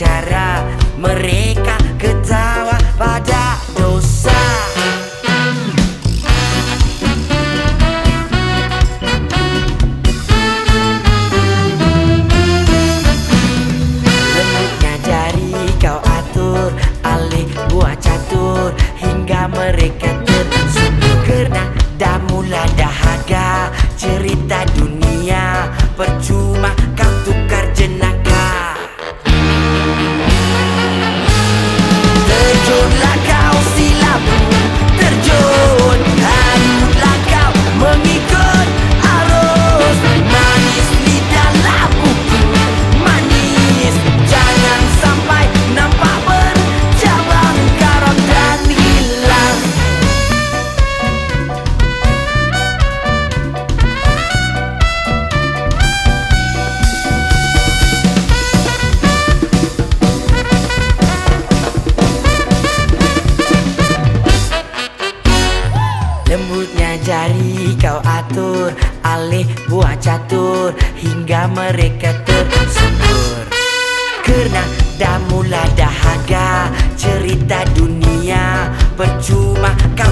cara mereka ketawa pada dosa. Mereka tersungkur Kerana dah mula dahaga Cerita dunia Percuma Alih buah catur Hingga mereka tersungkur Kerana dah mula dahaga Cerita dunia Percuma kau